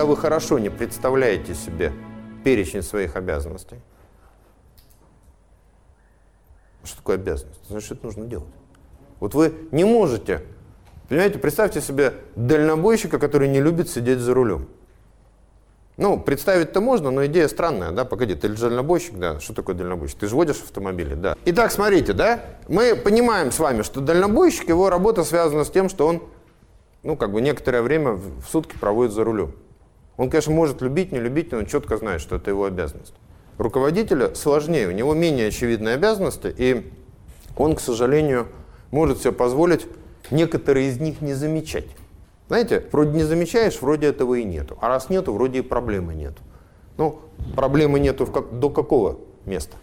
когда вы хорошо не представляете себе перечень своих обязанностей. Что такое обязанность? Значит, это нужно делать. Вот вы не можете, понимаете, представьте себе дальнобойщика, который не любит сидеть за рулем. Ну, представить-то можно, но идея странная, да, погоди, ты дальнобойщик, да, что такое дальнобойщик? Ты же водишь автомобили, да. Итак, смотрите, да, мы понимаем с вами, что дальнобойщик, его работа связана с тем, что он, ну, как бы некоторое время в сутки проводит за рулем. Он, конечно, может любить, не любить, но он четко знает, что это его обязанность. Руководителя сложнее, у него менее очевидные обязанности, и он, к сожалению, может себе позволить некоторые из них не замечать. Знаете, вроде не замечаешь, вроде этого и нету. А раз нету, вроде и проблемы нету. Ну, проблемы нету в как, до какого места?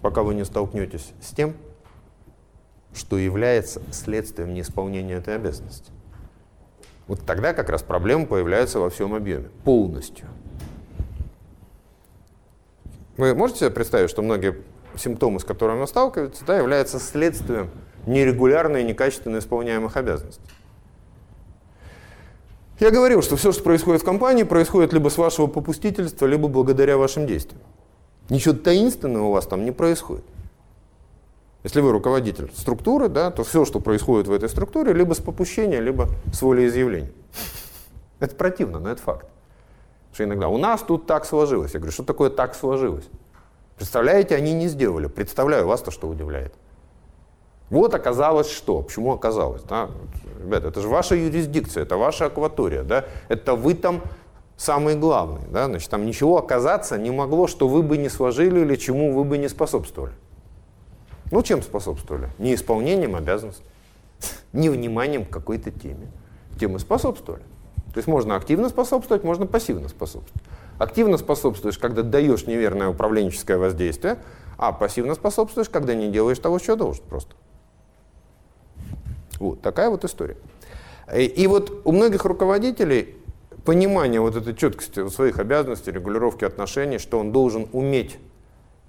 Пока вы не столкнетесь с тем, что является следствием неисполнения этой обязанности. Вот тогда как раз проблемы появляются во всем объеме, полностью. Вы можете себе представить, что многие симптомы, с которыми вы сталкиваетесь, да, являются следствием нерегулярно и некачественно исполняемых обязанностей. Я говорил, что все, что происходит в компании, происходит либо с вашего попустительства, либо благодаря вашим действиям. Ничего таинственного у вас там не происходит. Если вы руководитель структуры, да, то все, что происходит в этой структуре, либо с попущения, либо с волеизъявления. Это противно, но это факт. Потому что иногда у нас тут так сложилось. Я говорю, что такое так сложилось? Представляете, они не сделали. Представляю, вас-то что удивляет. Вот оказалось что? Почему оказалось? Да? Ребята, это же ваша юрисдикция, это ваша акватория. Да? Это вы там самый главный. Да? Значит, там ничего оказаться не могло, что вы бы не сложили или чему вы бы не способствовали. Ну, чем способствовали? Неисполнением обязанностей, невниманием к какой-то теме. Тем и способствовали. То есть можно активно способствовать, можно пассивно способствовать. Активно способствуешь, когда даешь неверное управленческое воздействие, а пассивно способствуешь, когда не делаешь того, что должен просто. Вот такая вот история. И, и вот у многих руководителей понимание вот этой четкости своих обязанностей, регулировки отношений, что он должен уметь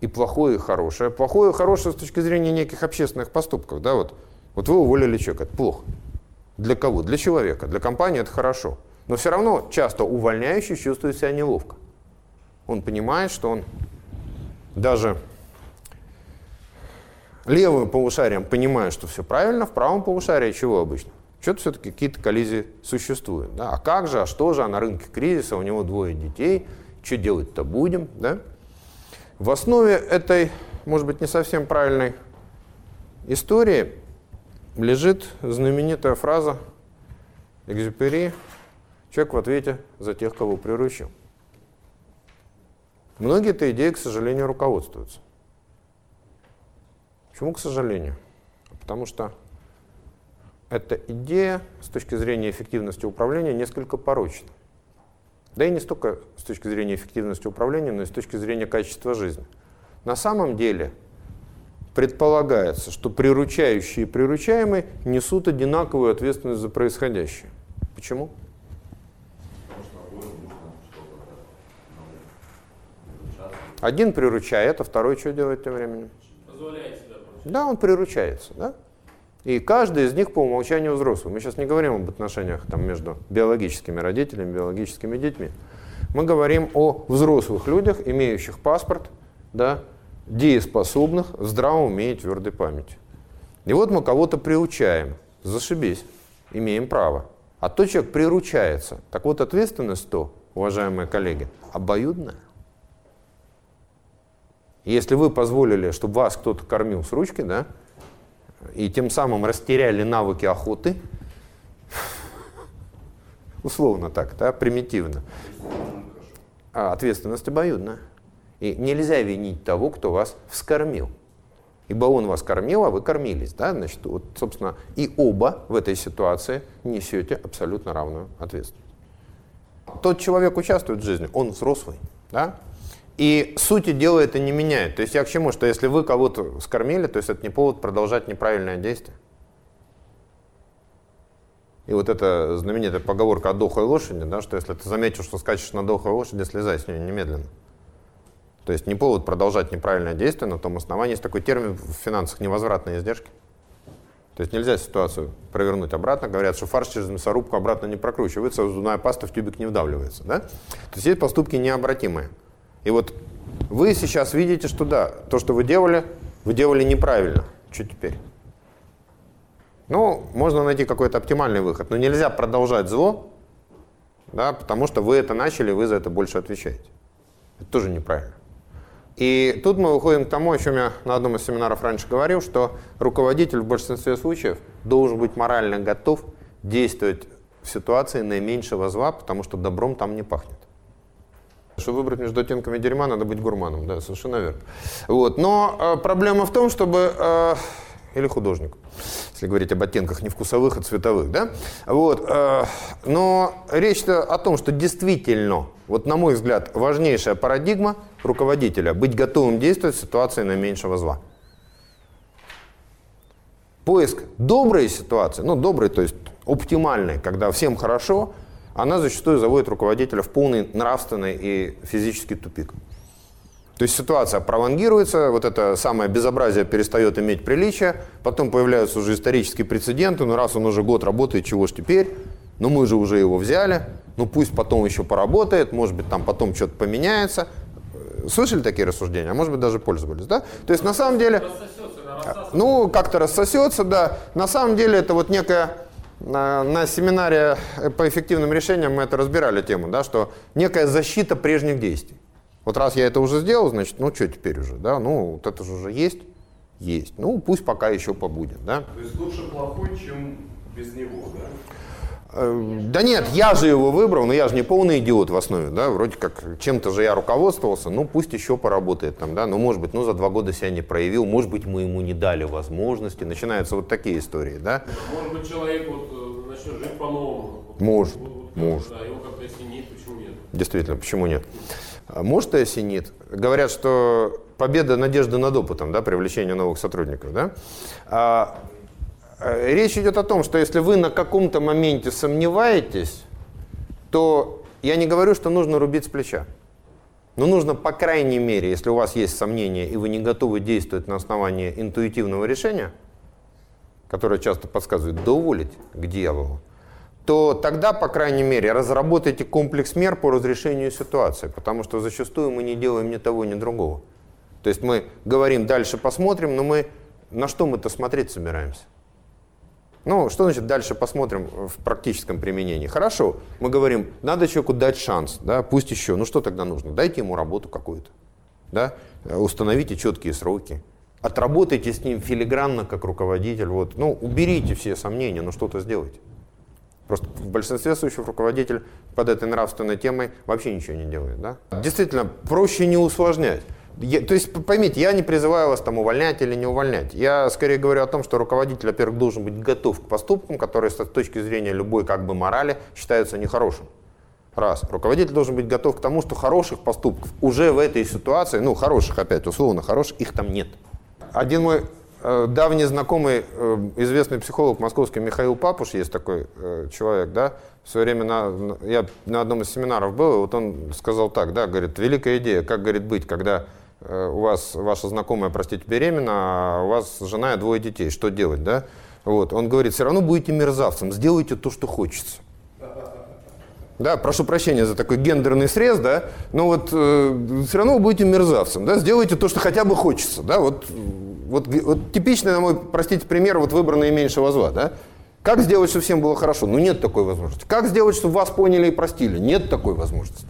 и плохое, и хорошее. Плохое и хорошее с точки зрения неких общественных поступков. Да, вот, вот вы уволили человека, это плохо. Для кого? Для человека. Для компании это хорошо. Но все равно часто увольняющий чувствует себя неловко. Он понимает, что он даже левым полушарием понимает, что все правильно, в правом полушарии чего обычно? Что-то все-таки какие-то коллизии существуют. Да? А как же, а что же, а на рынке кризиса у него двое детей, что делать-то будем? Да? В основе этой, может быть, не совсем правильной истории лежит знаменитая фраза Экзюпери «Человек в ответе за тех, кого приручил». Многие этой идеей, к сожалению, руководствуются. Почему, к сожалению? Потому что эта идея с точки зрения эффективности управления несколько порочна. Да и не столько с точки зрения эффективности управления, но и с точки зрения качества жизни. На самом деле предполагается, что приручающие и приручаемые несут одинаковую ответственность за происходящее. Почему? Один приручает, а второй что делает тем временем? Позволяет да, он приручается, да? И каждый из них по умолчанию взрослый. Мы сейчас не говорим об отношениях там, между биологическими родителями, биологическими детьми. Мы говорим о взрослых людях, имеющих паспорт, да, дееспособных, в здравом уме и твердой памяти. И вот мы кого-то приучаем. Зашибись, имеем право. А то человек приручается. Так вот ответственность то, уважаемые коллеги, обоюдная. Если вы позволили, чтобы вас кто-то кормил с ручки, да, и тем самым растеряли навыки охоты, условно так, да, примитивно, а ответственность обоюдная. И нельзя винить того, кто вас вскормил. Ибо он вас кормил, а вы кормились. Да? Значит, вот, собственно, и оба в этой ситуации несете абсолютно равную ответственность. Тот человек участвует в жизни, он взрослый. Да? И сути дела это не меняет. То есть я к чему, что если вы кого-то скормили, то есть это не повод продолжать неправильное действие. И вот эта знаменитая поговорка о дохлой лошади, да, что если ты заметишь, что скачешь на дохлой лошади, слезай с нее немедленно. То есть не повод продолжать неправильное действие, на том основании есть такой термин в финансах невозвратные издержки. То есть нельзя ситуацию провернуть обратно. Говорят, что фарш через мясорубку обратно не прокручивается, зубная паста в тюбик не вдавливается. Да? То есть есть поступки необратимые. И вот вы сейчас видите, что да, то, что вы делали, вы делали неправильно. Что теперь? Ну, можно найти какой-то оптимальный выход, но нельзя продолжать зло, да, потому что вы это начали, вы за это больше отвечаете. Это тоже неправильно. И тут мы выходим к тому, о чем я на одном из семинаров раньше говорил, что руководитель в большинстве случаев должен быть морально готов действовать в ситуации наименьшего зла, потому что добром там не пахнет. Чтобы выбрать между оттенками дерьма, надо быть гурманом, да, совершенно верно. Вот. Но э, проблема в том, чтобы... Э, или художник, если говорить об оттенках не вкусовых, а цветовых, да? Вот. Э, но речь-то о том, что действительно, вот на мой взгляд, важнейшая парадигма руководителя – быть готовым действовать в ситуации наименьшего зла. Поиск доброй ситуации, ну, доброй, то есть оптимальной, когда всем хорошо, она зачастую заводит руководителя в полный нравственный и физический тупик. То есть ситуация пролонгируется, вот это самое безобразие перестает иметь приличие, потом появляются уже исторические прецеденты, ну раз он уже год работает, чего ж теперь? Ну мы же уже его взяли, ну пусть потом еще поработает, может быть там потом что-то поменяется. Слышали такие рассуждения? А может быть даже пользовались, да? То есть на самом деле... Ну, как-то рассосется, да. На самом деле это вот некая на, на семинаре по эффективным решениям мы это разбирали тему, да, что некая защита прежних действий. Вот раз я это уже сделал, значит, ну что теперь уже, да, ну вот это же уже есть, есть. Ну пусть пока еще побудет, да. То есть лучше плохой, чем без него, да? Э, да нет, я же его выбрал, но я же не полный идиот в основе, да, вроде как чем-то же я руководствовался, ну пусть еще поработает там, да, ну может быть, ну за два года себя не проявил, может быть, мы ему не дали возможности, начинаются вот такие истории, да. Может быть, человек вот э, начнет жить по-новому. Может, Вот, может. Да, его как-то осенит, почему нет? Действительно, почему нет? А Может и осенит. Говорят, что победа надежда над опытом, да, привлечение новых сотрудников. Да? А, речь идет о том, что если вы на каком-то моменте сомневаетесь, то я не говорю, что нужно рубить с плеча. Но нужно, по крайней мере, если у вас есть сомнения и вы не готовы действовать на основании интуитивного решения, которое часто подсказывает, да к дьяволу, то тогда, по крайней мере, разработайте комплекс мер по разрешению ситуации, потому что зачастую мы не делаем ни того, ни другого. То есть мы говорим, дальше посмотрим, но мы на что мы-то смотреть собираемся? Ну, что значит дальше посмотрим в практическом применении? Хорошо, мы говорим, надо человеку дать шанс, да, пусть еще, ну что тогда нужно? Дайте ему работу какую-то, да, установите четкие сроки, отработайте с ним филигранно как руководитель, вот, ну, уберите все сомнения, но что-то сделайте. Просто в большинстве случаев руководитель под этой нравственной темой вообще ничего не делает. Да? Действительно, проще не усложнять. Я, то есть, поймите, я не призываю вас там увольнять или не увольнять. Я скорее говорю о том, что руководитель, во-первых, должен быть готов к поступкам, которые с точки зрения любой как бы морали считаются нехорошим. Раз. Руководитель должен быть готов к тому, что хороших поступков уже в этой ситуации, ну, хороших опять, условно хороших, их там нет. Один мой э, давний знакомый, э, известный психолог московский Михаил Папуш, есть такой э, человек, да, в свое время на, я на одном из семинаров был, и вот он сказал так, да, говорит, великая идея, как, говорит, быть, когда у вас ваша знакомая, простите, беременна, а у вас жена и двое детей, что делать, да? Вот, он говорит, все равно будете мерзавцем, сделайте то, что хочется. Да, прошу прощения за такой гендерный срез, да, но вот э, все равно вы будете мерзавцем, да, сделайте то, что хотя бы хочется, да, вот, вот, вот типичный, на мой, простите, пример, вот выбранный меньшего зла, да. Как сделать, чтобы всем было хорошо? Ну, нет такой возможности. Как сделать, чтобы вас поняли и простили? Нет такой возможности.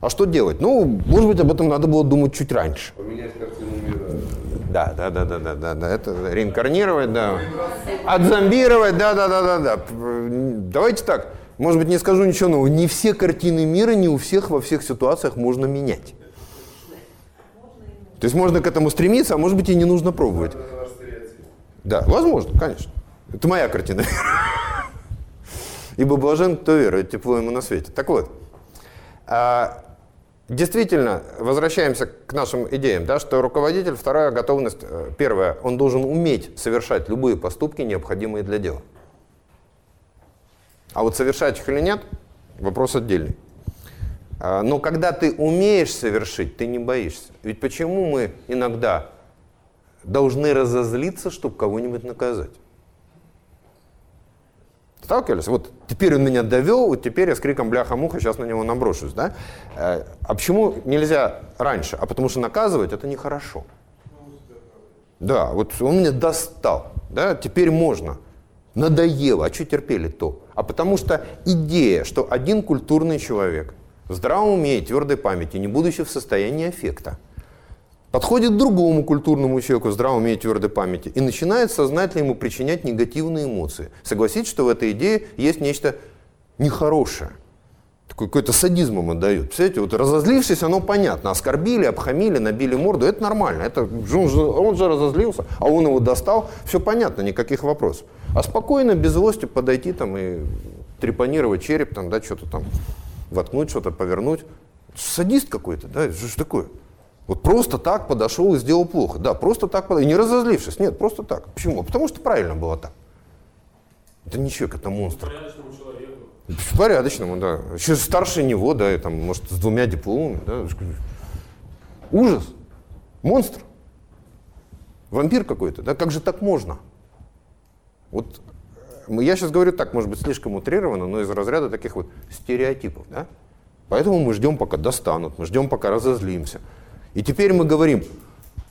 А что делать? Ну, может быть, об этом надо было думать чуть раньше. Поменять картину мира. Да, да, да, да, да, да, да, это реинкарнировать, да. Отзомбировать, да, да, да, да, да. Давайте так, может быть, не скажу ничего нового. Не все картины мира, не у всех во всех ситуациях можно менять. То есть можно к этому стремиться, а может быть и не нужно пробовать. Да, возможно, конечно. Это моя картина. Ибо блажен, кто верует, тепло ему на свете. Так вот, а, действительно, возвращаемся к нашим идеям, да, что руководитель, вторая готовность, э, первая, он должен уметь совершать любые поступки, необходимые для дела. А вот совершать их или нет, вопрос отдельный. А, Но когда ты умеешь совершить, ты не боишься. Ведь почему мы иногда должны разозлиться, чтобы кого-нибудь наказать? Сталкивались? Вот теперь он меня довел, вот теперь я с криком бляха-муха сейчас на него наброшусь, да? Э, а почему нельзя раньше? А потому что наказывать это нехорошо. Да, вот он меня достал, да, теперь можно. Надоело, а что терпели-то? А потому что идея, что один культурный человек уме и твердой памяти, не будучи в состоянии эффекта, подходит к другому культурному человеку в здравом уме и твердой памяти и начинает сознательно ему причинять негативные эмоции. Согласитесь, что в этой идее есть нечто нехорошее. Такой какой-то садизм ему дают. Представляете, вот разозлившись, оно понятно. Оскорбили, обхамили, набили морду, это нормально. Это, он, же, он же разозлился, а он его достал. Все понятно, никаких вопросов. А спокойно, без злости подойти там и трепанировать череп, там, да, что-то там, воткнуть, что-то повернуть. Садист какой-то, да, что ж такое? Вот просто так подошел и сделал плохо. Да, просто так подошел. И не разозлившись. Нет, просто так. Почему? Потому что правильно было так. Это не человек, это монстр. Порядочному человеку. Порядочному, да. Еще старше него, да, и там, может, с двумя дипломами, да. Ужас. Монстр. Вампир какой-то, да. Как же так можно? Вот э, я сейчас говорю так, может быть, слишком утрированно, но из разряда таких вот стереотипов, да. Поэтому мы ждем, пока достанут, мы ждем, пока разозлимся. И теперь мы говорим,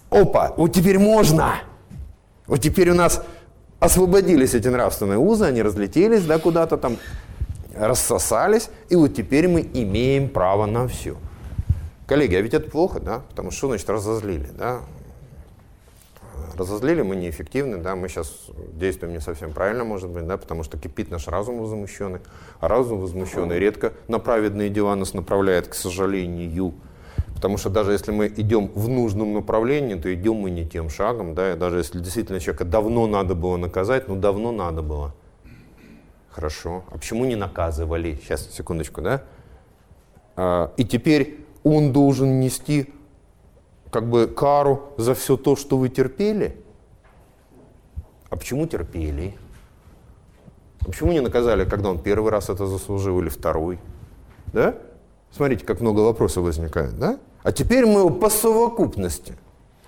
опа, вот теперь можно. Вот теперь у нас освободились эти нравственные узы, они разлетелись да, куда-то там, рассосались, и вот теперь мы имеем право на все. Коллеги, а ведь это плохо, да? Потому что, значит разозлили, да? Разозлили, мы неэффективны, да, мы сейчас действуем не совсем правильно, может быть, да, потому что кипит наш разум возмущенный, а разум возмущенный редко на праведные дела нас направляет, к сожалению. Потому что даже если мы идем в нужном направлении, то идем мы не тем шагом, да, и даже если действительно человека давно надо было наказать, ну давно надо было. Хорошо. А почему не наказывали? Сейчас, секундочку, да? А, и теперь он должен нести как бы кару за все то, что вы терпели? А почему терпели? А почему не наказали, когда он первый раз это заслужил или второй? Да? Смотрите, как много вопросов возникает, да? А теперь мы его по совокупности.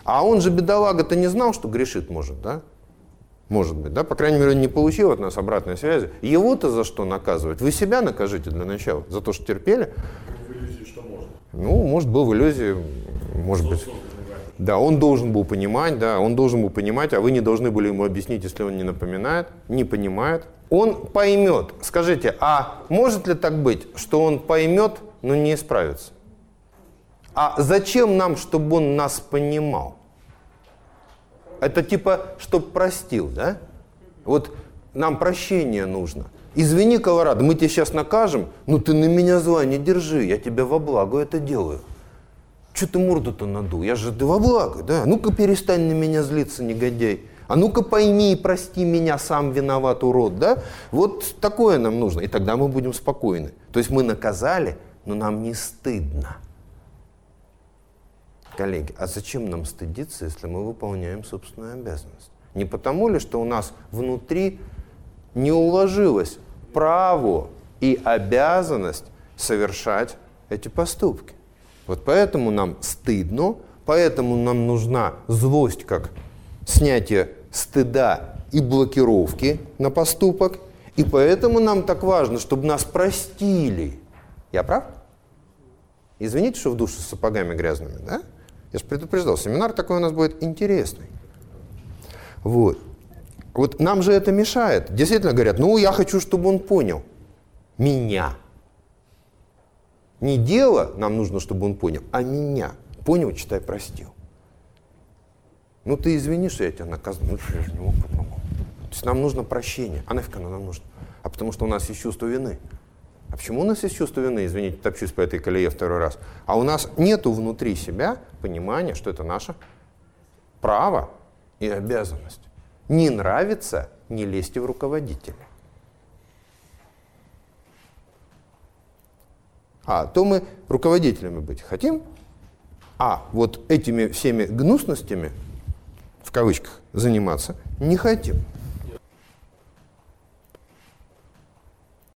А он же, бедолага-то, не знал, что грешит может, да? Может быть, да? По крайней мере, он не получил от нас обратной связи. Его-то за что наказывать? Вы себя накажите для начала. За то, что терпели. В иллюзии, что можно. Ну, может, был в иллюзии, может быть. Да, он должен был понимать, да, он должен был понимать, а вы не должны были ему объяснить, если он не напоминает, не понимает. Он поймет. Скажите, а может ли так быть, что он поймет, но не исправится? А зачем нам, чтобы он нас понимал? Это типа, чтоб простил, да? Вот нам прощение нужно. Извини, Колорадо, мы тебя сейчас накажем, но ты на меня зла не держи, я тебе во благо это делаю. Че ты морду-то надул? Я же ты во благо, да? Ну-ка перестань на меня злиться, негодяй. А ну-ка пойми и прости меня, сам виноват, урод, да? Вот такое нам нужно, и тогда мы будем спокойны. То есть мы наказали, но нам не стыдно. Коллеги, а зачем нам стыдиться, если мы выполняем собственную обязанность? Не потому ли, что у нас внутри не уложилось право и обязанность совершать эти поступки? Вот поэтому нам стыдно, поэтому нам нужна злость как снятие стыда и блокировки на поступок, и поэтому нам так важно, чтобы нас простили. Я прав? Извините, что в душу с сапогами грязными, да? Я же предупреждал, семинар такой у нас будет интересный. Вот. Вот нам же это мешает. Действительно говорят, ну я хочу, чтобы он понял. Меня. Не дело нам нужно, чтобы он понял, а меня. Понял, читай, простил. Ну ты извини, что я тебя наказываю. Ну я же не мог по-другому. То есть нам нужно прощение. А нафиг оно нам нужно? А потому что у нас есть чувство вины. А почему у нас есть чувство вины? Извините, топчусь по этой колее второй раз. А у нас нету внутри себя понимания, что это наше право и обязанность. Не нравится, не лезьте в руководителя. А то мы руководителями быть хотим, а вот этими всеми гнусностями, в кавычках, заниматься не хотим.